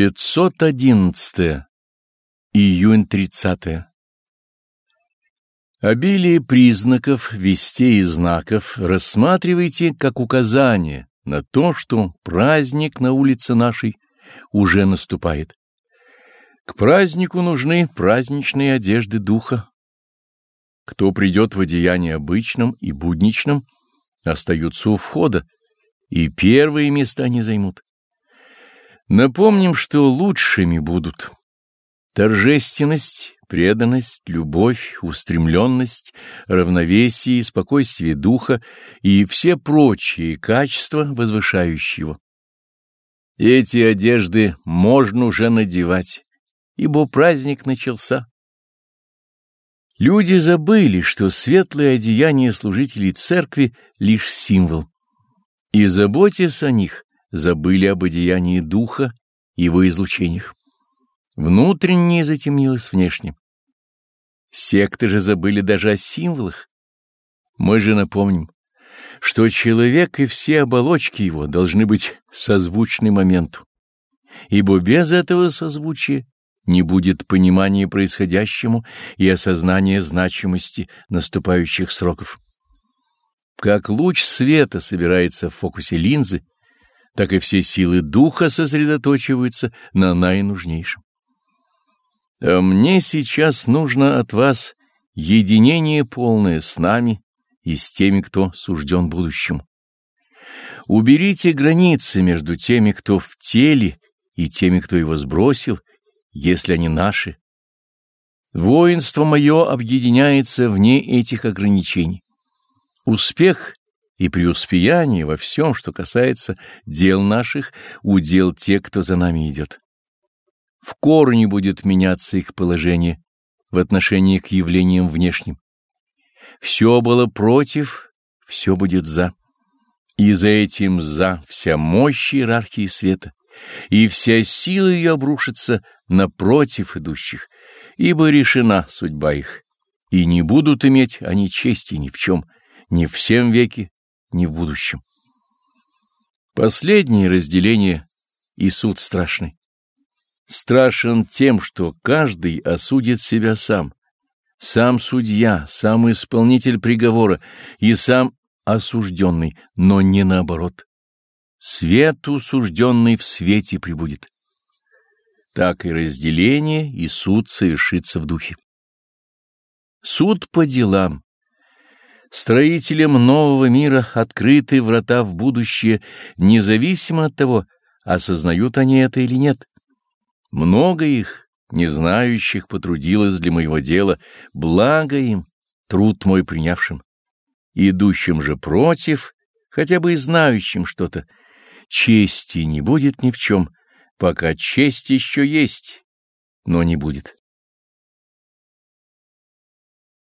511. Июнь 30. Обилие признаков, вестей и знаков рассматривайте как указание на то, что праздник на улице нашей уже наступает. К празднику нужны праздничные одежды духа. Кто придет в одеянии обычном и будничном, остаются у входа, и первые места не займут. Напомним, что лучшими будут торжественность, преданность, любовь, устремленность, равновесие, спокойствие духа и все прочие качества, возвышающего. Эти одежды можно уже надевать, ибо праздник начался. Люди забыли, что светлое одеяние служителей церкви — лишь символ. И заботясь о них, забыли об одеянии духа и его излучениях. Внутреннее затемнилось внешним. Секты же забыли даже о символах. Мы же напомним, что человек и все оболочки его должны быть созвучны моменту, ибо без этого созвучия не будет понимания происходящему и осознания значимости наступающих сроков. Как луч света собирается в фокусе линзы, так и все силы духа сосредоточиваются на наинужнейшем. А мне сейчас нужно от вас единение полное с нами и с теми, кто сужден будущему. Уберите границы между теми, кто в теле, и теми, кто его сбросил, если они наши. Воинство мое объединяется вне этих ограничений. Успех и преуспеяние во всем, что касается дел наших, удел те, кто за нами идет. В корне будет меняться их положение в отношении к явлениям внешним. Все было против, все будет за. И за этим за вся мощь иерархии света, и вся сила ее обрушится напротив идущих, ибо решена судьба их, и не будут иметь они чести ни в чем, ни в всем веке, ни в будущем. Последнее разделение и суд страшный. Страшен тем, что каждый осудит себя сам, сам судья, сам исполнитель приговора и сам осужденный, но не наоборот. Свет усужденный в свете прибудет. Так и разделение, и суд совершится в духе. Суд по делам, Строителям нового мира открыты врата в будущее, независимо от того, осознают они это или нет. Много их, не знающих, потрудилось для моего дела, благо им, труд мой принявшим. Идущим же против, хотя бы и знающим что-то, чести не будет ни в чем, пока честь еще есть, но не будет.